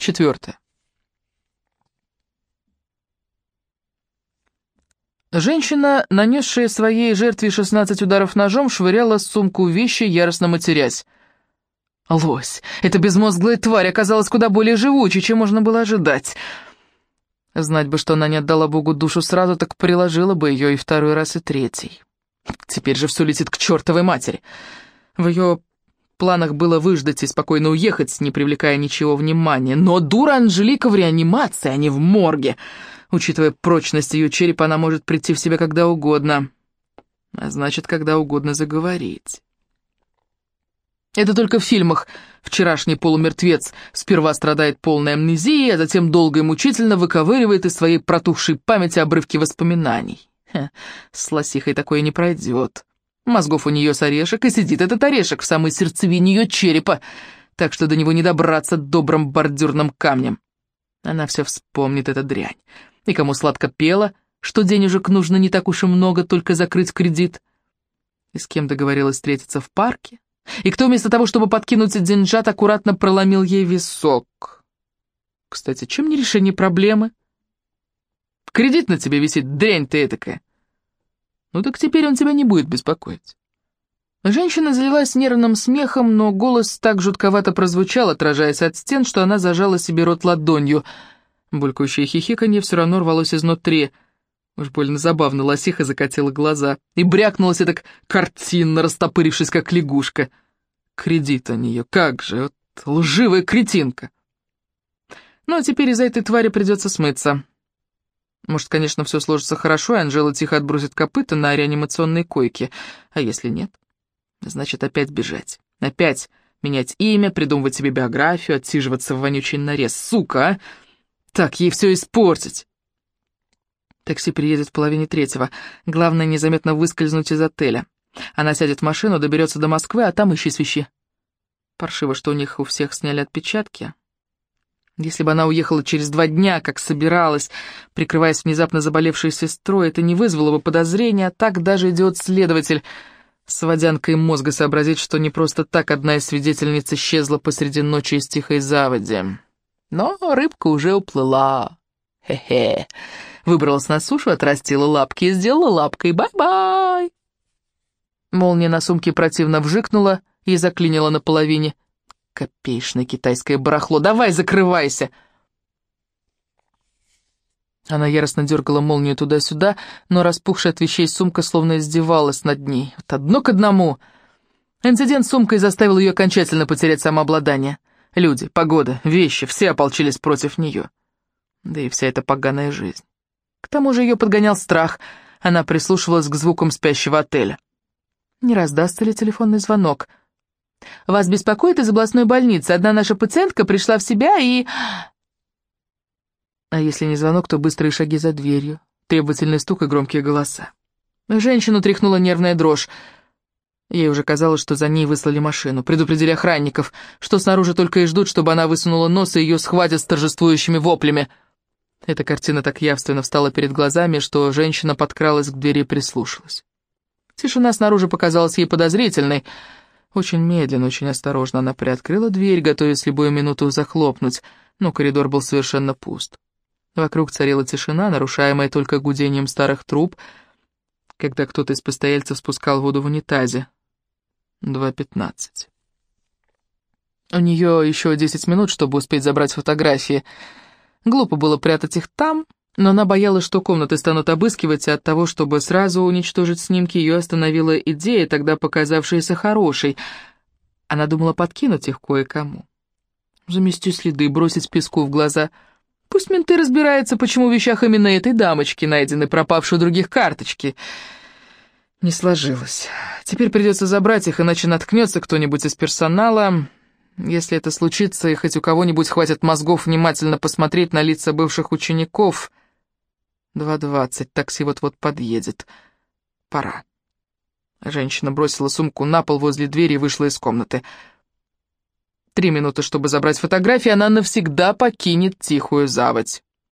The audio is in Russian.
Четвертое. Женщина, нанесшая своей жертве 16 ударов ножом, швыряла сумку вещи, яростно матерясь. Лось, эта безмозглая тварь оказалась куда более живучей, чем можно было ожидать. Знать бы, что она не отдала Богу душу сразу, так приложила бы ее и второй раз, и третий. Теперь же все летит к чертовой матери. В ее планах было выждать и спокойно уехать, не привлекая ничего внимания. Но дура Анжелика в реанимации, а не в морге. Учитывая прочность ее черепа, она может прийти в себя когда угодно. А значит, когда угодно заговорить. Это только в фильмах вчерашний полумертвец сперва страдает полной амнезией, а затем долго и мучительно выковыривает из своей протухшей памяти обрывки воспоминаний. Хе, с лосихой такое не пройдет. Мозгов у нее с орешек, и сидит этот орешек в самой сердцевине ее черепа, так что до него не добраться добрым бордюрным камнем. Она все вспомнит, эта дрянь. И кому сладко пела, что денежек нужно не так уж и много, только закрыть кредит. И с кем договорилась встретиться в парке. И кто вместо того, чтобы подкинуть деньжат, аккуратно проломил ей висок. Кстати, чем не решение проблемы? Кредит на тебе висит, дрянь ты этакая. Ну так теперь он тебя не будет беспокоить. Женщина залилась нервным смехом, но голос так жутковато прозвучал, отражаясь от стен, что она зажала себе рот ладонью. Булькающее хихиканье все равно рвалось изнутри. Уж больно забавно лосиха закатила глаза и брякнулась так картинно, растопырившись, как лягушка. Кредит о нее, как же, вот лживая кретинка. Ну, а теперь из-за этой твари придется смыться. Может, конечно, все сложится хорошо, и Анжела тихо отбросит копыта на реанимационной койке. А если нет? Значит, опять бежать. Опять менять имя, придумывать себе биографию, отсиживаться в вонючий нарез. Сука, а! Так ей все испортить. Такси приедет в половине третьего. Главное, незаметно выскользнуть из отеля. Она сядет в машину, доберется до Москвы, а там ищи свищи. Паршиво, что у них у всех сняли отпечатки. Если бы она уехала через два дня, как собиралась, прикрываясь внезапно заболевшей сестрой, это не вызвало бы подозрения, а так даже идиот следователь с водянкой мозга сообразить, что не просто так одна из свидетельниц исчезла посреди ночи из тихой заводи. Но рыбка уже уплыла. Хе-хе. Выбралась на сушу, отрастила лапки и сделала лапкой «bye-bye». Молния на сумке противно вжикнула и заклинила на половине. Копеечное китайское барахло. Давай, закрывайся!» Она яростно дергала молнию туда-сюда, но распухшая от вещей сумка словно издевалась над ней. Вот одно к одному. Инцидент с сумкой заставил ее окончательно потерять самообладание. Люди, погода, вещи, все ополчились против нее. Да и вся эта поганая жизнь. К тому же ее подгонял страх. Она прислушивалась к звукам спящего отеля. Не раздастся ли телефонный звонок — вас беспокоит из областной больницы. Одна наша пациентка пришла в себя и...» А если не звонок, то быстрые шаги за дверью, требовательный стук и громкие голоса. Женщину тряхнула нервная дрожь. Ей уже казалось, что за ней выслали машину, предупредили охранников, что снаружи только и ждут, чтобы она высунула нос, и ее схватят с торжествующими воплями. Эта картина так явственно встала перед глазами, что женщина подкралась к двери и прислушалась. Тишина снаружи показалась ей подозрительной — очень медленно, очень осторожно она приоткрыла дверь, готовясь любую минуту захлопнуть, но коридор был совершенно пуст. Вокруг царила тишина, нарушаемая только гудением старых труб, когда кто-то из постояльцев спускал воду в унитазе. 2.15. У нее еще 10 минут, чтобы успеть забрать фотографии. Глупо было прятать их там, но она боялась, что комнаты станут обыскивать, и от того, чтобы сразу уничтожить снимки, ее остановила идея, тогда показавшаяся хорошей. Она думала подкинуть их кое-кому. Замести следы, бросить песку в глаза. Пусть менты разбираются, почему в вещах именно этой дамочки найдены пропавшие у других карточки. Не сложилось. Теперь придется забрать их, иначе наткнется кто-нибудь из персонала... Если это случится, и хоть у кого-нибудь хватит мозгов внимательно посмотреть на лица бывших учеников, Два двадцать, такси вот-вот подъедет. Пора. Женщина бросила сумку на пол возле двери и вышла из комнаты. Три минуты, чтобы забрать фотографии, она навсегда покинет тихую заводь.